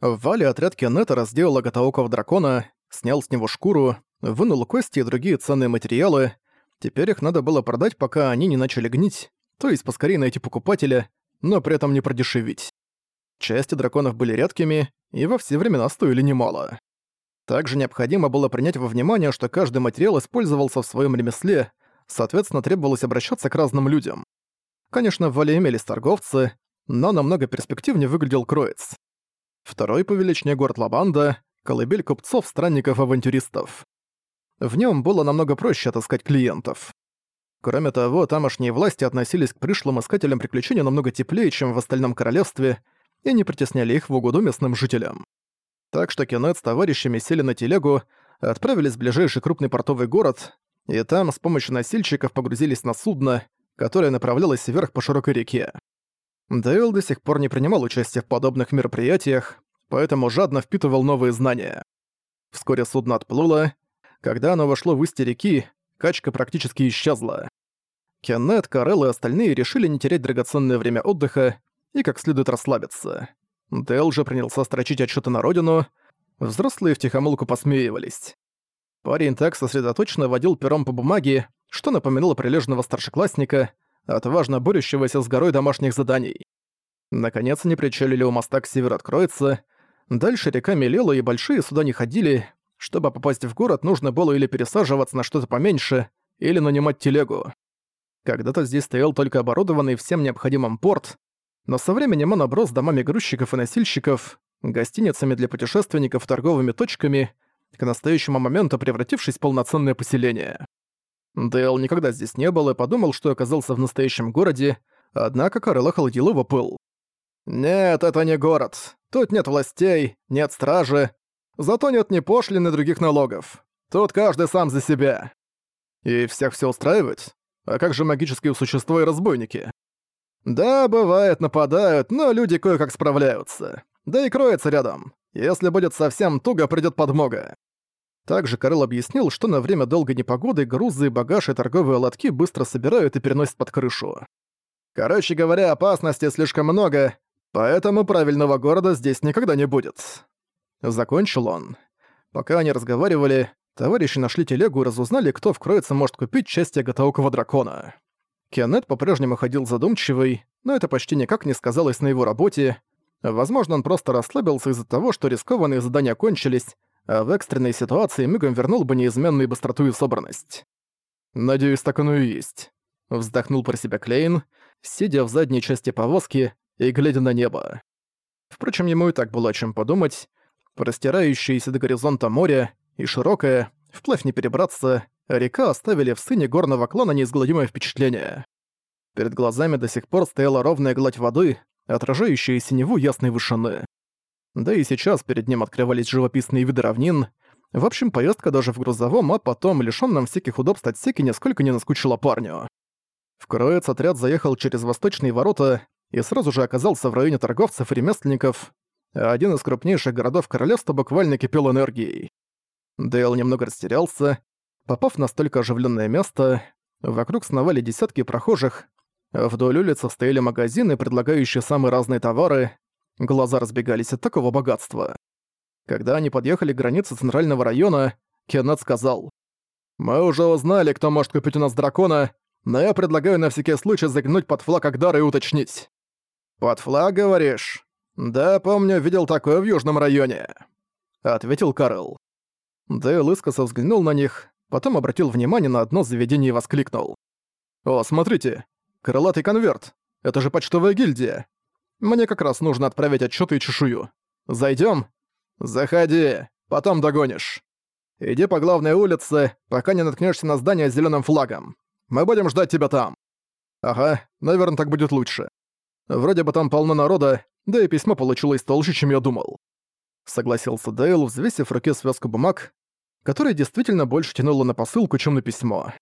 В Вале отряд Кеннета разделал Агатаоков дракона, снял с него шкуру, вынул кости и другие ценные материалы. Теперь их надо было продать, пока они не начали гнить, то есть поскорее найти покупателя, но при этом не продешевить. Части драконов были редкими и во все времена стоили немало. Также необходимо было принять во внимание, что каждый материал использовался в своем ремесле, соответственно, требовалось обращаться к разным людям. Конечно, в Вале имелись торговцы, но намного перспективнее выглядел Кроец. Второй по величине город Лабанда — колыбель купцов, странников, авантюристов. В нем было намного проще отыскать клиентов. Кроме того, тамошние власти относились к пришлым искателям приключений намного теплее, чем в остальном королевстве, и не притесняли их в угоду местным жителям. Так что Кеннет с товарищами сели на телегу, отправились в ближайший крупный портовый город, и там с помощью носильщиков погрузились на судно, которое направлялось вверх по широкой реке. Дейл до сих пор не принимал участия в подобных мероприятиях, поэтому жадно впитывал новые знания. Вскоре судно отплыло. Когда оно вошло в устье реки, качка практически исчезла. Кеннет, Карел и остальные решили не терять драгоценное время отдыха и как следует расслабиться. Дейл же принялся строчить отчеты на родину. Взрослые втихомолку посмеивались. Парень так сосредоточенно водил пером по бумаге, что напоминало прилежного старшеклассника — отважно борющегося с горой домашних заданий. Наконец они причалили у моста к северу откроется. Дальше река мелела, и большие суда не ходили. Чтобы попасть в город, нужно было или пересаживаться на что-то поменьше, или нанимать телегу. Когда-то здесь стоял только оборудованный всем необходимым порт, но со временем он оброс домами грузчиков и носильщиков, гостиницами для путешественников торговыми точками, к настоящему моменту превратившись в полноценное поселение. Дейл никогда здесь не был и подумал, что оказался в настоящем городе, однако Карел охладил его пыл. «Нет, это не город. Тут нет властей, нет стражи. Зато нет ни пошлин, ни других налогов. Тут каждый сам за себя. И всех все устраивает? А как же магические существа и разбойники? Да, бывает, нападают, но люди кое-как справляются. Да и кроется рядом. Если будет совсем туго, придет подмога. Также Карел объяснил, что на время долгой непогоды грузы, багаж и торговые лотки быстро собирают и переносят под крышу. Короче говоря, опасности слишком много, поэтому правильного города здесь никогда не будет. Закончил он. Пока они разговаривали, товарищи нашли телегу и разузнали, кто вкроется может купить части готового дракона. Кеннет по-прежнему ходил задумчивый, но это почти никак не сказалось на его работе. Возможно, он просто расслабился из-за того, что рискованные задания кончились, а в экстренной ситуации мигом вернул бы неизменную быстроту и собранность. «Надеюсь, так оно и есть», — вздохнул про себя Клейн, сидя в задней части повозки и глядя на небо. Впрочем, ему и так было о чем подумать. Простирающееся до горизонта море и широкое, вплавь не перебраться, река оставили в сыне горного клана неизгладимое впечатление. Перед глазами до сих пор стояла ровная гладь воды, отражающая синеву ясной вышины. Да и сейчас перед ним открывались живописные виды равнин. В общем, поездка даже в грузовом, а потом лишённом всяких удобств отсеке нисколько не наскучила парню. В Кроец отряд заехал через восточные ворота и сразу же оказался в районе торговцев и ремесленников, а один из крупнейших городов королевства буквально кипел энергией. Дейл немного растерялся, попав на столько оживленное место, вокруг сновали десятки прохожих, вдоль улицы стояли магазины, предлагающие самые разные товары, Глаза разбегались от такого богатства. Когда они подъехали к границе центрального района, Кеннет сказал, «Мы уже узнали, кто может купить у нас дракона, но я предлагаю на всякий случай заглянуть под флаг Агдара и уточнить». «Под флаг, говоришь?» «Да, помню, видел такое в южном районе», — ответил Карл. Дейл искоса взглянул на них, потом обратил внимание на одно заведение и воскликнул. «О, смотрите, крылатый конверт! Это же почтовая гильдия! Мне как раз нужно отправить отчеты и чешую. Зайдем? Заходи, потом догонишь. Иди по главной улице, пока не наткнешься на здание с зеленым флагом. Мы будем ждать тебя там. Ага, наверное, так будет лучше. Вроде бы там полно народа, да и письмо получилось толще, чем я думал. Согласился Дейл, взвесив в руке связку бумаг, которая действительно больше тянула на посылку, чем на письмо.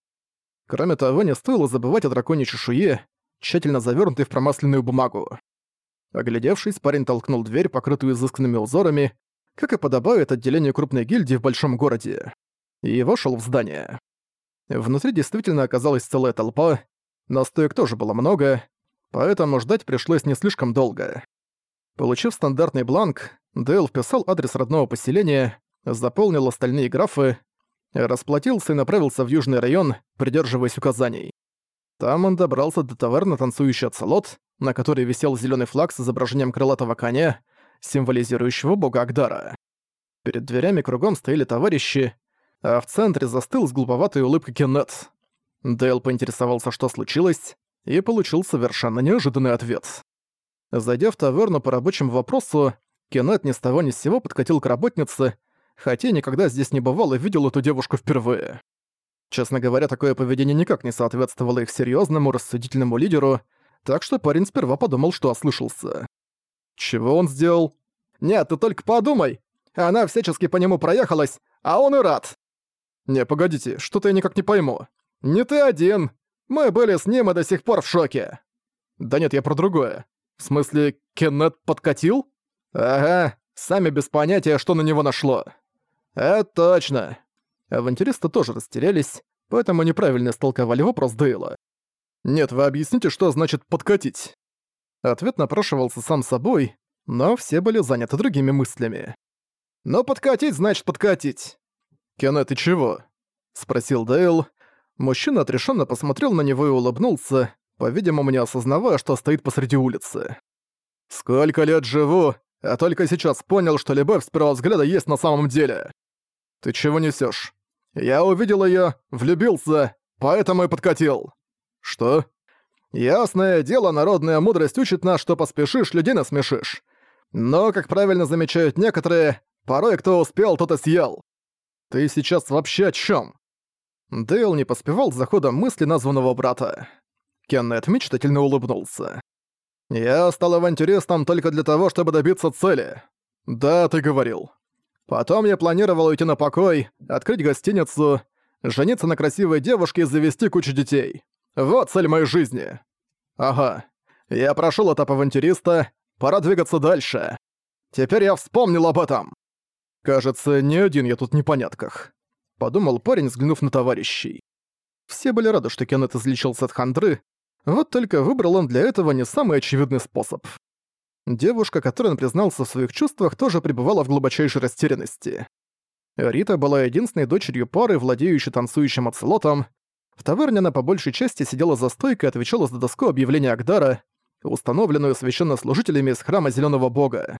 Кроме того, не стоило забывать о драконе чешуе, тщательно завернутой в промасленную бумагу. Оглядевшись, парень толкнул дверь, покрытую изысканными узорами, как и подобает отделению крупной гильдии в большом городе, и вошел в здание. Внутри действительно оказалась целая толпа, но стоек тоже было много, поэтому ждать пришлось не слишком долго. Получив стандартный бланк, Дейл вписал адрес родного поселения, заполнил остальные графы, расплатился и направился в южный район, придерживаясь указаний. Там он добрался до таверны «Танцующий оцелот», на которой висел зеленый флаг с изображением крылатого коня, символизирующего бога Агдара. Перед дверями кругом стояли товарищи, а в центре застыл с глуповатой улыбкой Кеннет. Дейл поинтересовался, что случилось, и получил совершенно неожиданный ответ. Зайдя в таверну по рабочему вопросу, Кеннет ни с того ни с сего подкатил к работнице, хотя никогда здесь не бывал и видел эту девушку впервые. Честно говоря, такое поведение никак не соответствовало их серьезному, рассудительному лидеру, так что парень сперва подумал, что ослышался. Чего он сделал? «Нет, ты только подумай! Она всячески по нему проехалась, а он и рад!» «Не, погодите, что-то я никак не пойму. Не ты один. Мы были с ним и до сих пор в шоке». «Да нет, я про другое. В смысле, Кеннет подкатил?» «Ага, сами без понятия, что на него нашло». «Это точно». Авантюристы тоже растерялись, поэтому неправильно истолковали вопрос Дейла. «Нет, вы объясните, что значит «подкатить»?» Ответ напрашивался сам собой, но все были заняты другими мыслями. «Но подкатить значит подкатить!» «Кеннет, ты чего?» — спросил Дейл. Мужчина отрешенно посмотрел на него и улыбнулся, по-видимому, не осознавая, что стоит посреди улицы. «Сколько лет живу, а только сейчас понял, что любовь с первого взгляда есть на самом деле. Ты чего несешь? Я увидел ее, влюбился, поэтому и подкатил. Что? Ясное дело, народная мудрость учит нас, что поспешишь, людей насмешишь. Но, как правильно замечают некоторые, порой кто успел, тот и съел. Ты сейчас вообще о чем? Дейл не поспевал за ходом мысли названного брата. Кеннет мечтательно улыбнулся. «Я стал авантюристом только для того, чтобы добиться цели. Да, ты говорил. Потом я планировал уйти на покой, открыть гостиницу, жениться на красивой девушке и завести кучу детей. Вот цель моей жизни. Ага. Я прошёл этап авантюриста, пора двигаться дальше. Теперь я вспомнил об этом. Кажется, не один я тут в непонятках. Подумал парень, взглянув на товарищей. Все были рады, что Кеннет излечился от хандры, вот только выбрал он для этого не самый очевидный способ. Девушка, которой он признался в своих чувствах, тоже пребывала в глубочайшей растерянности. Рита была единственной дочерью пары, владеющей танцующим оцелотом. В таверне она по большей части сидела за стойкой и отвечала за доску объявления Агдара, установленную священнослужителями из храма Зеленого Бога.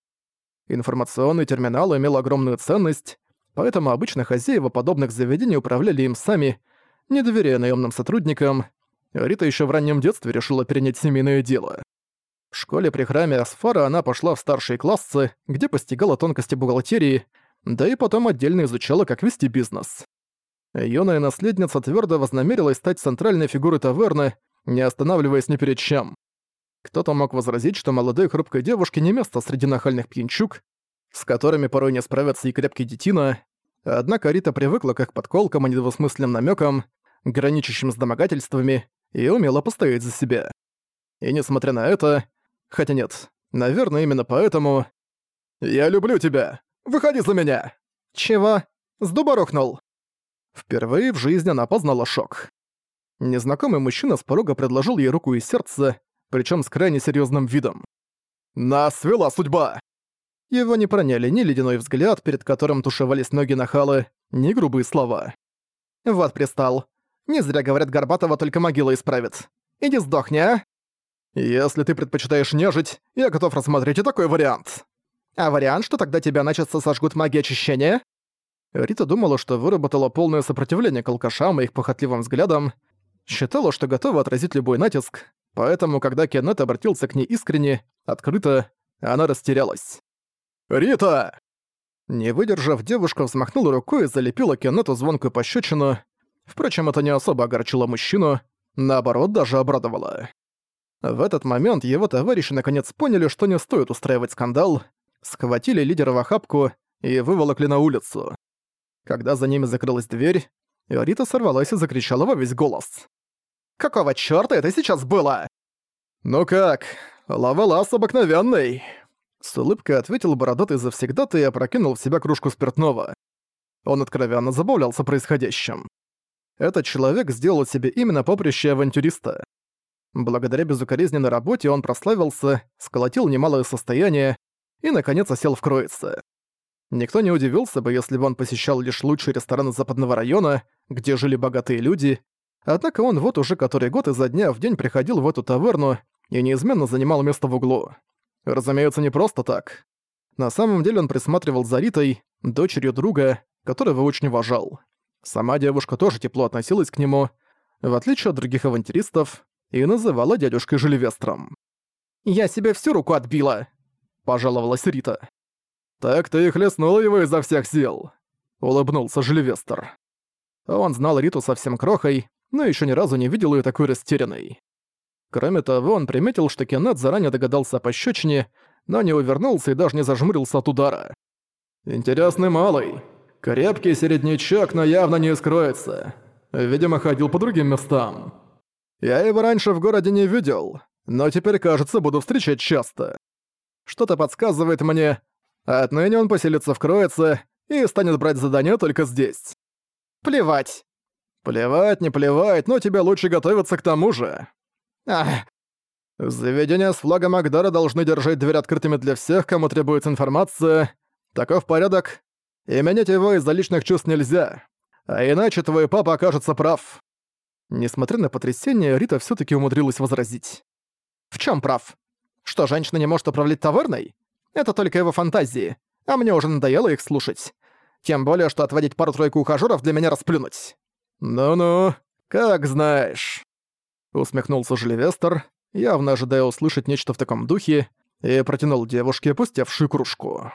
Информационный терминал имел огромную ценность, поэтому обычно хозяева подобных заведений управляли им сами, не доверяя наемным сотрудникам. Рита еще в раннем детстве решила перенять семейное дело. В школе при храме Асфара она пошла в старшие классы, где постигала тонкости бухгалтерии, да и потом отдельно изучала, как вести бизнес. Юная наследница твердо вознамерилась стать центральной фигурой таверны, не останавливаясь ни перед чем. Кто-то мог возразить, что молодой хрупкой девушке не место среди нахальных пьянчук, с которыми порой не справятся и крепкий детина, однако Рита привыкла как подколкам и недвусмысленным намекам, граничащим с домогательствами, и умела постоять за себя. И несмотря на это, Хотя нет, наверное, именно поэтому... «Я люблю тебя! Выходи за меня!» «Чего? С дуба рухнул?» Впервые в жизни она познала шок. Незнакомый мужчина с порога предложил ей руку и сердце, причем с крайне серьезным видом. «Нас свела судьба!» Его не проняли ни ледяной взгляд, перед которым тушевались ноги нахалы, ни грубые слова. «Вот пристал. Не зря говорят, Горбатова только могила исправит. Иди сдохни, а!» Если ты предпочитаешь нежить, я готов рассмотреть и такой вариант. А вариант, что тогда тебя начисто сожгут магии очищения? Рита думала, что выработала полное сопротивление к алкашам и их похотливым взглядам, считала, что готова отразить любой натиск, поэтому, когда Кеннет обратился к ней искренне, открыто, она растерялась. «Рита!» Не выдержав, девушка взмахнула рукой и залепила Кеннету звонкую пощечину. Впрочем, это не особо огорчило мужчину, наоборот, даже обрадовало. В этот момент его товарищи наконец поняли, что не стоит устраивать скандал, схватили лидера в охапку и выволокли на улицу. Когда за ними закрылась дверь, Рита сорвалась и закричала во весь голос. «Какого чёрта это сейчас было?» «Ну как, лавелас обыкновенный!» С улыбкой ответил бородатый завсегдатый и опрокинул в себя кружку спиртного. Он откровенно забавлялся происходящим. Этот человек сделал себе именно поприще авантюриста. Благодаря безукоризненной работе он прославился, сколотил немалое состояние и, наконец, осел в Кроице. Никто не удивился бы, если бы он посещал лишь лучшие рестораны западного района, где жили богатые люди, однако он вот уже который год изо дня в день приходил в эту таверну и неизменно занимал место в углу. Разумеется, не просто так. На самом деле он присматривал за Ритой, дочерью друга, которого очень уважал. Сама девушка тоже тепло относилась к нему, в отличие от других авантюристов, и называла дядюшкой Жильвестром. «Я себе всю руку отбила!» — пожаловалась Рита. «Так ты и хлестнула его изо всех сил!» — улыбнулся Жильвестр. Он знал Риту совсем крохой, но еще ни разу не видел ее такой растерянной. Кроме того, он приметил, что Кеннет заранее догадался о пощечине, но не увернулся и даже не зажмурился от удара. «Интересный малый. Крепкий середнячок, но явно не искроется. Видимо, ходил по другим местам. Я его раньше в городе не видел, но теперь, кажется, буду встречать часто. Что-то подсказывает мне, отныне он поселится в Кроице и станет брать задания только здесь. Плевать. Плевать, не плевать, но тебе лучше готовиться к тому же. Ах. Заведения с флагом Агдара должны держать дверь открытыми для всех, кому требуется информация. Таков порядок. И менять его из-за личных чувств нельзя. А иначе твой папа окажется прав. Несмотря на потрясение, Рита все таки умудрилась возразить. В чем прав? Что, женщина не может управлять таверной? Это только его фантазии, а мне уже надоело их слушать. Тем более, что отводить пару-тройку ухажёров для меня расплюнуть. «Ну-ну, как знаешь», — усмехнулся Жильвестер, явно ожидая услышать нечто в таком духе, и протянул девушке опустевшую кружку.